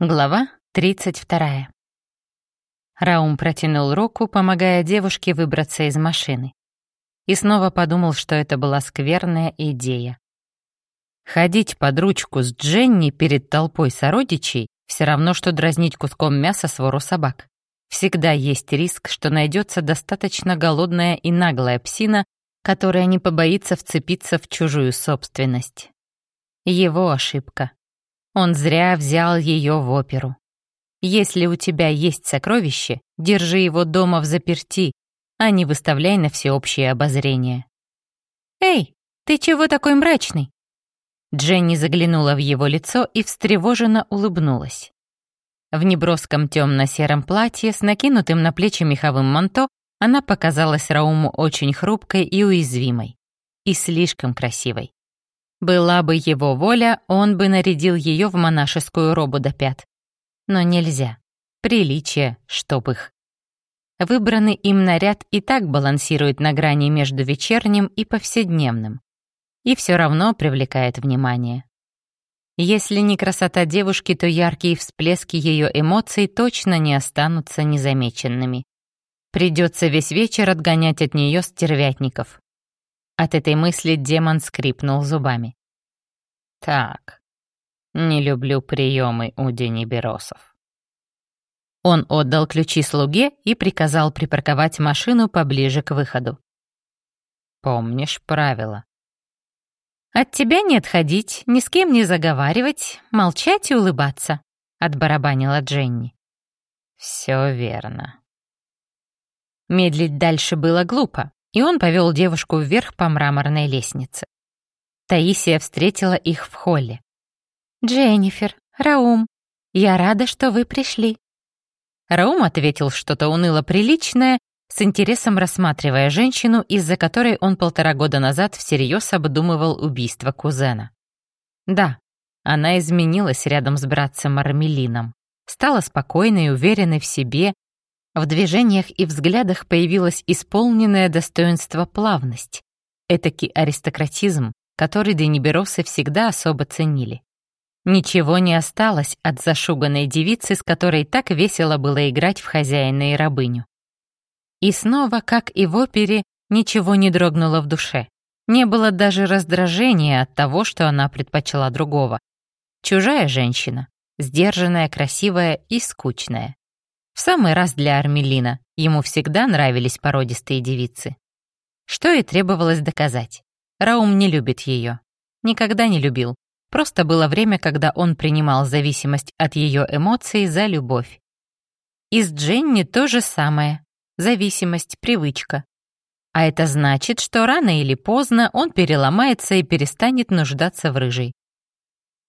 Глава 32. Раум протянул руку, помогая девушке выбраться из машины. И снова подумал, что это была скверная идея. Ходить под ручку с Дженни перед толпой сородичей все равно, что дразнить куском мяса свору собак. Всегда есть риск, что найдется достаточно голодная и наглая псина, которая не побоится вцепиться в чужую собственность. Его ошибка. Он зря взял ее в оперу. Если у тебя есть сокровище, держи его дома в заперти, а не выставляй на всеобщее обозрение. «Эй, ты чего такой мрачный?» Дженни заглянула в его лицо и встревоженно улыбнулась. В неброском темно-сером платье с накинутым на плечи меховым манто она показалась Рауму очень хрупкой и уязвимой. И слишком красивой. Была бы его воля, он бы нарядил ее в монашескую робу до пят. Но нельзя. Приличие, чтоб их. Выбранный им наряд и так балансирует на грани между вечерним и повседневным. И все равно привлекает внимание. Если не красота девушки, то яркие всплески ее эмоций точно не останутся незамеченными. Придется весь вечер отгонять от нее стервятников. От этой мысли демон скрипнул зубами. Так, не люблю приемы у дениберосов. Он отдал ключи слуге и приказал припарковать машину поближе к выходу. Помнишь правила? От тебя не отходить, ни с кем не заговаривать, молчать и улыбаться, отбарабанила Дженни. Все верно. Медлить дальше было глупо и он повел девушку вверх по мраморной лестнице. Таисия встретила их в холле. «Дженнифер, Раум, я рада, что вы пришли». Раум ответил что-то уныло приличное, с интересом рассматривая женщину, из-за которой он полтора года назад всерьез обдумывал убийство кузена. Да, она изменилась рядом с братцем Армелином, стала спокойной уверенной в себе, в движениях и взглядах появилось исполненное достоинство плавность, этакий аристократизм, который дениберосы всегда особо ценили. Ничего не осталось от зашуганной девицы, с которой так весело было играть в хозяина и рабыню. И снова, как и в опере, ничего не дрогнуло в душе. Не было даже раздражения от того, что она предпочла другого. Чужая женщина, сдержанная, красивая и скучная. В самый раз для Армелина. Ему всегда нравились породистые девицы. Что и требовалось доказать. Раум не любит ее. Никогда не любил. Просто было время, когда он принимал зависимость от ее эмоций за любовь. И с Дженни то же самое. Зависимость, привычка. А это значит, что рано или поздно он переломается и перестанет нуждаться в рыжей.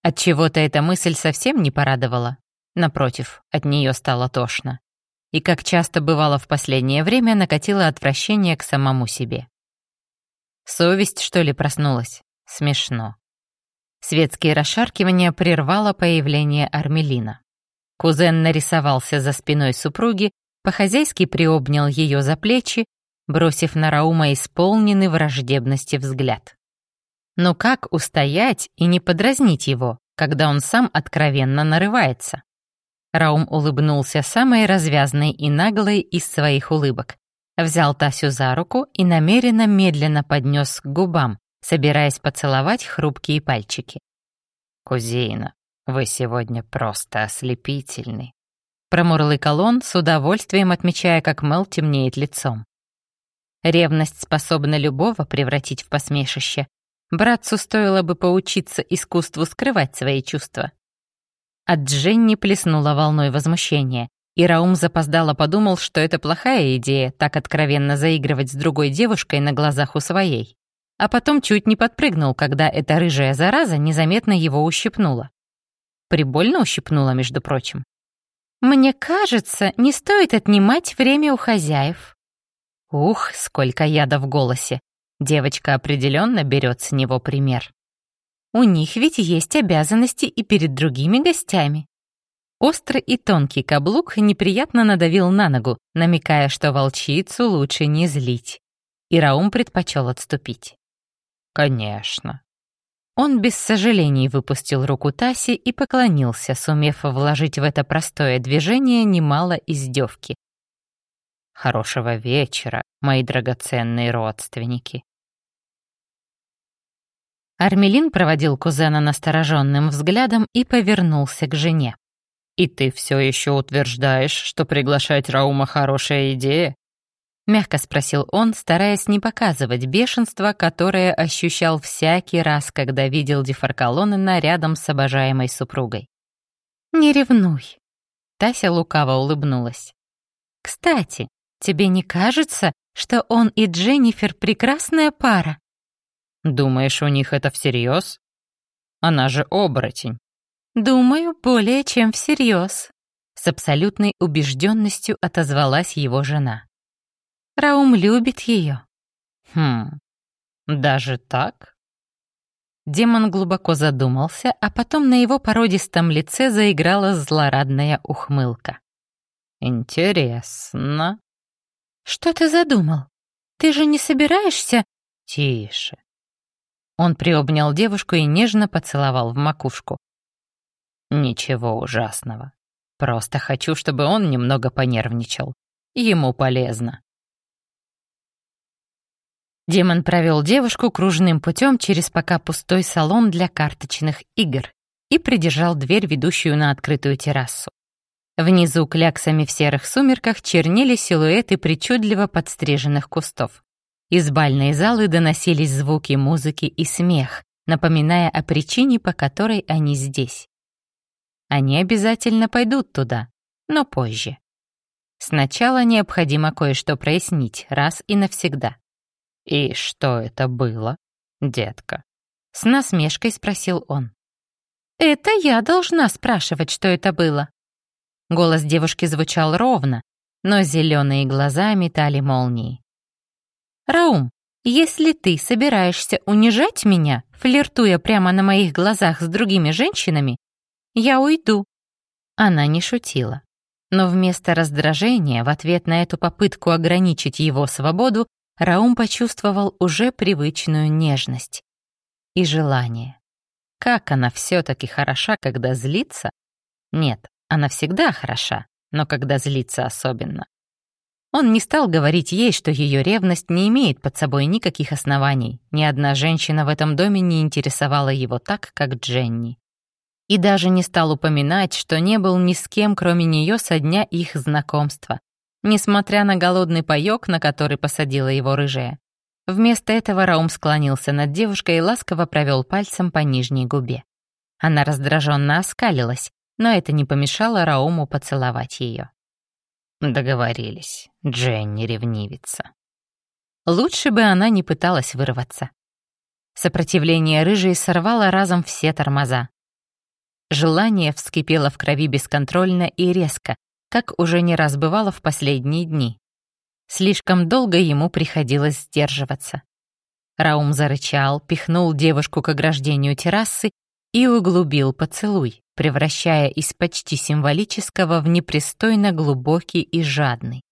Отчего-то эта мысль совсем не порадовала. Напротив, от нее стало тошно. И, как часто бывало в последнее время, накатило отвращение к самому себе. Совесть, что ли, проснулась? Смешно. Светские расшаркивания прервало появление Армелина. Кузен нарисовался за спиной супруги, по-хозяйски приобнял ее за плечи, бросив на Раума исполненный враждебности взгляд. Но как устоять и не подразнить его, когда он сам откровенно нарывается? Раум улыбнулся самой развязной и наглой из своих улыбок. Взял Тасю за руку и намеренно медленно поднес к губам, собираясь поцеловать хрупкие пальчики. «Кузина, вы сегодня просто ослепительный», промурлыкал он, с удовольствием отмечая, как Мел темнеет лицом. Ревность способна любого превратить в посмешище. Братцу стоило бы поучиться искусству скрывать свои чувства. От Дженни плеснула волной возмущения, и Раум запоздало подумал, что это плохая идея так откровенно заигрывать с другой девушкой на глазах у своей. А потом чуть не подпрыгнул, когда эта рыжая зараза незаметно его ущипнула. Прибольно ущипнула, между прочим. «Мне кажется, не стоит отнимать время у хозяев». Ух, сколько яда в голосе. Девочка определенно берет с него пример. У них ведь есть обязанности и перед другими гостями. Острый и тонкий каблук неприятно надавил на ногу, намекая, что волчицу лучше не злить. И Раум предпочел отступить. «Конечно». Он без сожалений выпустил руку Таси и поклонился, сумев вложить в это простое движение немало издевки. «Хорошего вечера, мои драгоценные родственники!» Армелин проводил кузена настороженным взглядом и повернулся к жене. «И ты все еще утверждаешь, что приглашать Раума хорошая идея?» Мягко спросил он, стараясь не показывать бешенство, которое ощущал всякий раз, когда видел Дефаркалонена рядом с обожаемой супругой. «Не ревнуй», — Тася лукаво улыбнулась. «Кстати, тебе не кажется, что он и Дженнифер прекрасная пара?» Думаешь, у них это всерьез? Она же оборотень. Думаю, более чем всерьез. С абсолютной убежденностью отозвалась его жена. Раум любит ее. Хм, даже так? Демон глубоко задумался, а потом на его породистом лице заиграла злорадная ухмылка. «Интересно». «Что ты задумал? Ты же не собираешься...» «Тише. Он приобнял девушку и нежно поцеловал в макушку. «Ничего ужасного. Просто хочу, чтобы он немного понервничал. Ему полезно». Демон провел девушку кружным путем через пока пустой салон для карточных игр и придержал дверь, ведущую на открытую террасу. Внизу кляксами в серых сумерках чернели силуэты причудливо подстриженных кустов. Из бальной залы доносились звуки музыки и смех, напоминая о причине, по которой они здесь. Они обязательно пойдут туда, но позже. Сначала необходимо кое-что прояснить раз и навсегда. «И что это было, детка?» С насмешкой спросил он. «Это я должна спрашивать, что это было». Голос девушки звучал ровно, но зеленые глаза метали молнии. «Раум, если ты собираешься унижать меня, флиртуя прямо на моих глазах с другими женщинами, я уйду». Она не шутила. Но вместо раздражения в ответ на эту попытку ограничить его свободу Раум почувствовал уже привычную нежность и желание. Как она все-таки хороша, когда злится? Нет, она всегда хороша, но когда злится особенно. Он не стал говорить ей, что ее ревность не имеет под собой никаких оснований. Ни одна женщина в этом доме не интересовала его так, как Дженни. И даже не стал упоминать, что не был ни с кем, кроме нее, со дня их знакомства, несмотря на голодный паёк, на который посадила его рыжая. Вместо этого Раум склонился над девушкой и ласково провел пальцем по нижней губе. Она раздраженно оскалилась, но это не помешало Рауму поцеловать ее. Договорились. Дженни ревнивится. Лучше бы она не пыталась вырваться. Сопротивление рыжей сорвало разом все тормоза. Желание вскипело в крови бесконтрольно и резко, как уже не раз бывало в последние дни. Слишком долго ему приходилось сдерживаться. Раум зарычал, пихнул девушку к ограждению террасы и углубил поцелуй, превращая из почти символического в непристойно глубокий и жадный.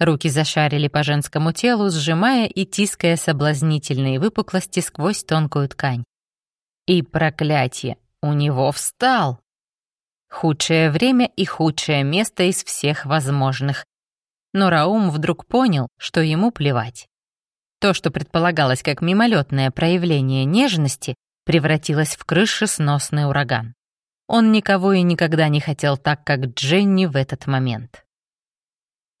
Руки зашарили по женскому телу, сжимая и тиская соблазнительные выпуклости сквозь тонкую ткань. И проклятие, у него встал! Худшее время и худшее место из всех возможных. Но Раум вдруг понял, что ему плевать. То, что предполагалось как мимолетное проявление нежности, превратилась в крышесносный ураган. Он никого и никогда не хотел так, как Дженни в этот момент.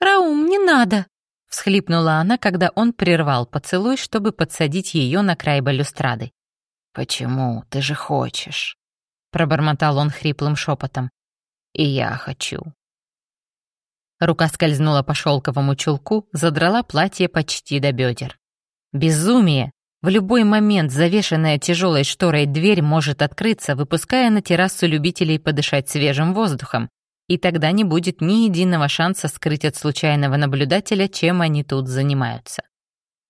«Раум, не надо!» — всхлипнула она, когда он прервал поцелуй, чтобы подсадить ее на край балюстрады. «Почему? Ты же хочешь!» — пробормотал он хриплым шепотом. «И я хочу!» Рука скользнула по шелковому чулку, задрала платье почти до бедер. Безумие! В любой момент завешенная тяжелой шторой дверь может открыться, выпуская на террасу любителей подышать свежим воздухом, и тогда не будет ни единого шанса скрыть от случайного наблюдателя, чем они тут занимаются.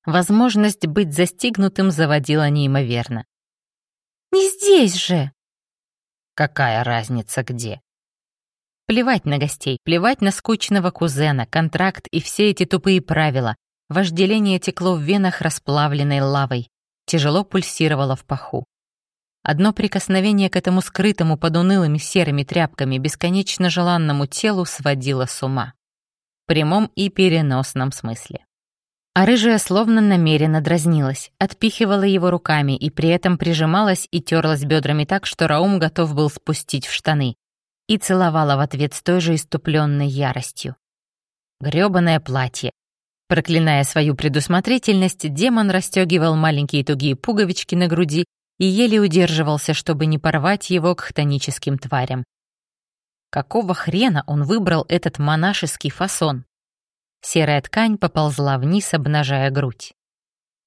Возможность быть застигнутым заводила неимоверно. «Не здесь же!» «Какая разница где?» Плевать на гостей, плевать на скучного кузена, контракт и все эти тупые правила. Вожделение текло в венах расплавленной лавой, тяжело пульсировало в паху. Одно прикосновение к этому скрытому под унылыми серыми тряпками бесконечно желанному телу сводило с ума. В прямом и переносном смысле. А рыжая словно намеренно дразнилась, отпихивала его руками и при этом прижималась и терлась бедрами так, что Раум готов был спустить в штаны, и целовала в ответ с той же иступленной яростью. Грёбаное платье. Проклиная свою предусмотрительность, демон расстегивал маленькие тугие пуговички на груди и еле удерживался, чтобы не порвать его к хтоническим тварям. Какого хрена он выбрал этот монашеский фасон? Серая ткань поползла вниз, обнажая грудь.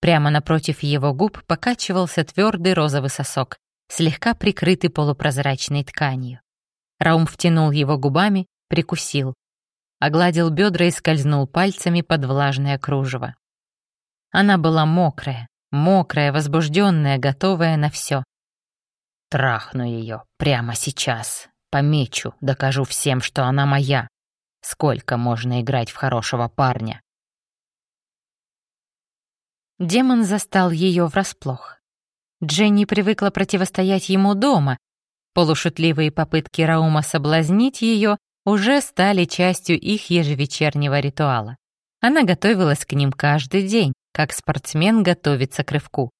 Прямо напротив его губ покачивался твердый розовый сосок, слегка прикрытый полупрозрачной тканью. Раум втянул его губами, прикусил. Огладил бедра и скользнул пальцами под влажное кружево. Она была мокрая, мокрая, возбужденная, готовая на все. Трахну ее прямо сейчас. Помечу, докажу всем, что она моя. Сколько можно играть в хорошего парня? Демон застал ее врасплох. Дженни привыкла противостоять ему дома. Полушутливые попытки Раума соблазнить ее уже стали частью их ежевечернего ритуала. Она готовилась к ним каждый день, как спортсмен готовится к рывку.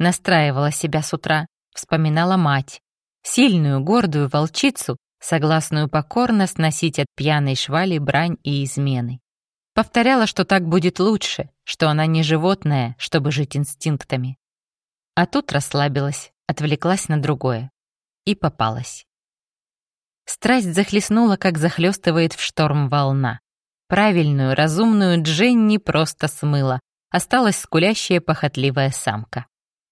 Настраивала себя с утра, вспоминала мать, сильную, гордую волчицу, согласную покорно сносить от пьяной швали брань и измены. Повторяла, что так будет лучше, что она не животное, чтобы жить инстинктами. А тут расслабилась, отвлеклась на другое. И попалась. Страсть захлестнула, как захлестывает в шторм волна. Правильную, разумную Дженни просто смыла. Осталась скулящая похотливая самка.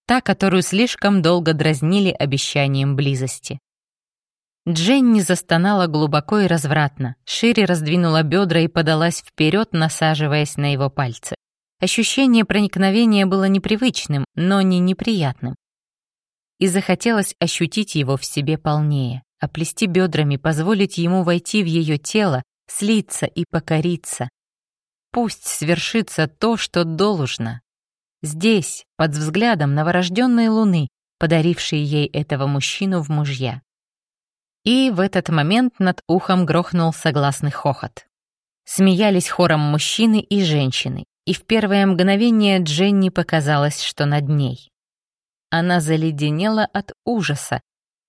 Та, которую слишком долго дразнили обещанием близости. Дженни застонала глубоко и развратно, шире раздвинула бедра и подалась вперед, насаживаясь на его пальцы. Ощущение проникновения было непривычным, но не неприятным. И захотелось ощутить его в себе полнее, оплести бедрами, позволить ему войти в ее тело, слиться и покориться. Пусть свершится то, что должно. Здесь, под взглядом новорожденной луны, подарившей ей этого мужчину в мужья. И в этот момент над ухом грохнул согласный хохот. Смеялись хором мужчины и женщины, и в первое мгновение Дженни показалось, что над ней. Она заледенела от ужаса,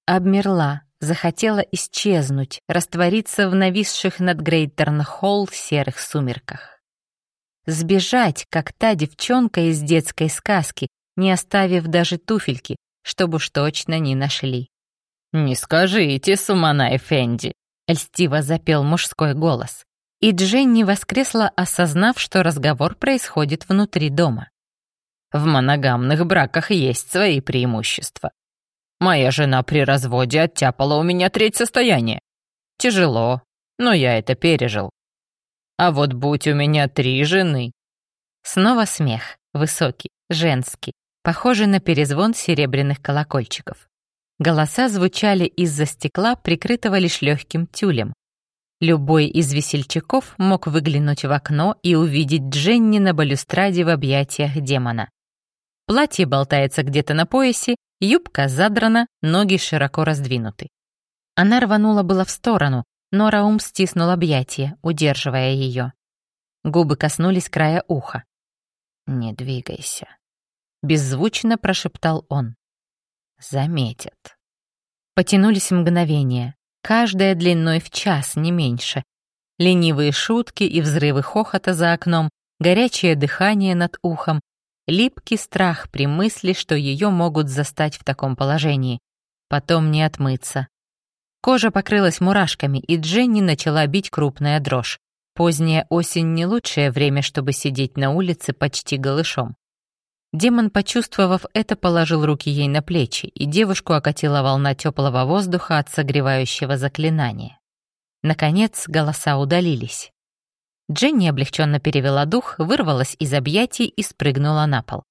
обмерла, захотела исчезнуть, раствориться в нависших над Грейтерн-Холл серых сумерках. Сбежать, как та девчонка из детской сказки, не оставив даже туфельки, чтобы уж точно не нашли. «Не скажите, Сумана Эфенди!» — льстиво запел мужской голос. И Дженни воскресла, осознав, что разговор происходит внутри дома. В моногамных браках есть свои преимущества. Моя жена при разводе оттяпала у меня треть состояния. Тяжело, но я это пережил. А вот будь у меня три жены. Снова смех, высокий, женский, похожий на перезвон серебряных колокольчиков. Голоса звучали из-за стекла, прикрытого лишь легким тюлем. Любой из весельчаков мог выглянуть в окно и увидеть Дженни на балюстраде в объятиях демона. Платье болтается где-то на поясе, юбка задрана, ноги широко раздвинуты. Она рванула было в сторону, но Раум стиснул объятие, удерживая ее. Губы коснулись края уха. «Не двигайся», — беззвучно прошептал он заметят. Потянулись мгновения, каждая длиной в час, не меньше. Ленивые шутки и взрывы хохота за окном, горячее дыхание над ухом, липкий страх при мысли, что ее могут застать в таком положении. Потом не отмыться. Кожа покрылась мурашками, и Дженни начала бить крупная дрожь. Поздняя осень не лучшее время, чтобы сидеть на улице почти голышом. Демон, почувствовав это, положил руки ей на плечи, и девушку окатила волна теплого воздуха от согревающего заклинания. Наконец, голоса удалились. Дженни облегченно перевела дух, вырвалась из объятий и спрыгнула на пол.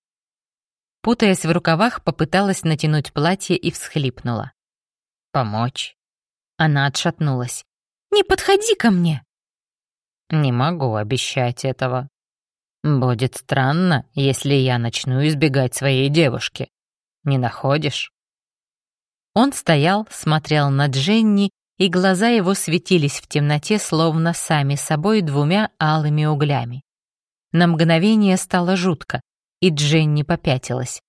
Путаясь в рукавах, попыталась натянуть платье и всхлипнула. «Помочь?» Она отшатнулась. «Не подходи ко мне!» «Не могу обещать этого», Будет странно, если я начну избегать своей девушки. Не находишь? Он стоял, смотрел на Дженни, и глаза его светились в темноте, словно сами собой двумя алыми углями. На мгновение стало жутко, и Дженни попятилась,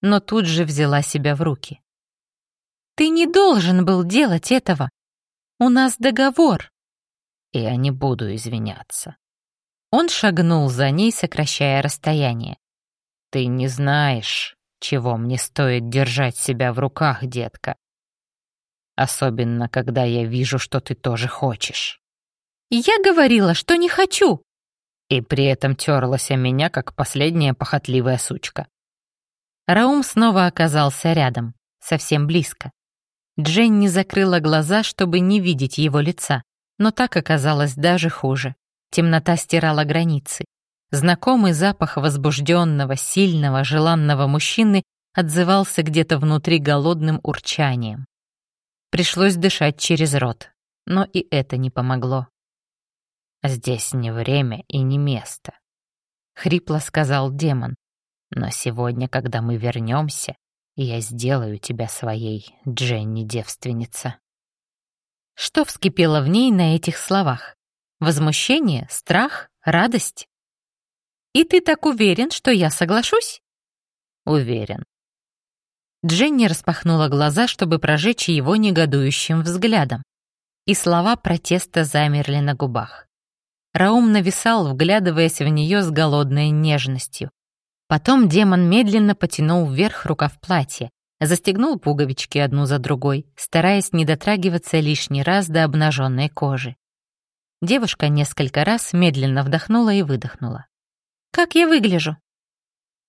но тут же взяла себя в руки. «Ты не должен был делать этого. У нас договор». «Я не буду извиняться». Он шагнул за ней, сокращая расстояние. «Ты не знаешь, чего мне стоит держать себя в руках, детка. Особенно, когда я вижу, что ты тоже хочешь». «Я говорила, что не хочу!» И при этом терлась о меня, как последняя похотливая сучка. Раум снова оказался рядом, совсем близко. Дженни закрыла глаза, чтобы не видеть его лица, но так оказалось даже хуже. Темнота стирала границы. Знакомый запах возбужденного, сильного, желанного мужчины отзывался где-то внутри голодным урчанием. Пришлось дышать через рот, но и это не помогло. «Здесь не время и не место», — хрипло сказал демон. «Но сегодня, когда мы вернемся, я сделаю тебя своей, Дженни-девственница». Что вскипело в ней на этих словах? Возмущение, страх, радость? «И ты так уверен, что я соглашусь?» «Уверен». Дженни распахнула глаза, чтобы прожечь его негодующим взглядом. И слова протеста замерли на губах. Раум нависал, вглядываясь в нее с голодной нежностью. Потом демон медленно потянул вверх рукав платья, застегнул пуговички одну за другой, стараясь не дотрагиваться лишний раз до обнаженной кожи. Девушка несколько раз медленно вдохнула и выдохнула. Как я выгляжу?»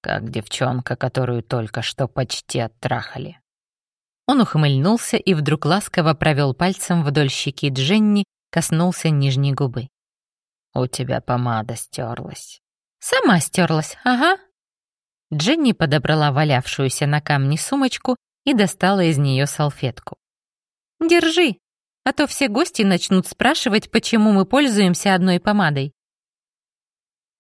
«Как девчонка, которую только что почти оттрахали». Он ухмыльнулся и вдруг ласково провел пальцем вдоль щеки Дженни, коснулся нижней губы. «У тебя помада стерлась». «Сама стерлась, ага». Дженни подобрала валявшуюся на камне сумочку и достала из нее салфетку. «Держи, а то все гости начнут спрашивать, почему мы пользуемся одной помадой».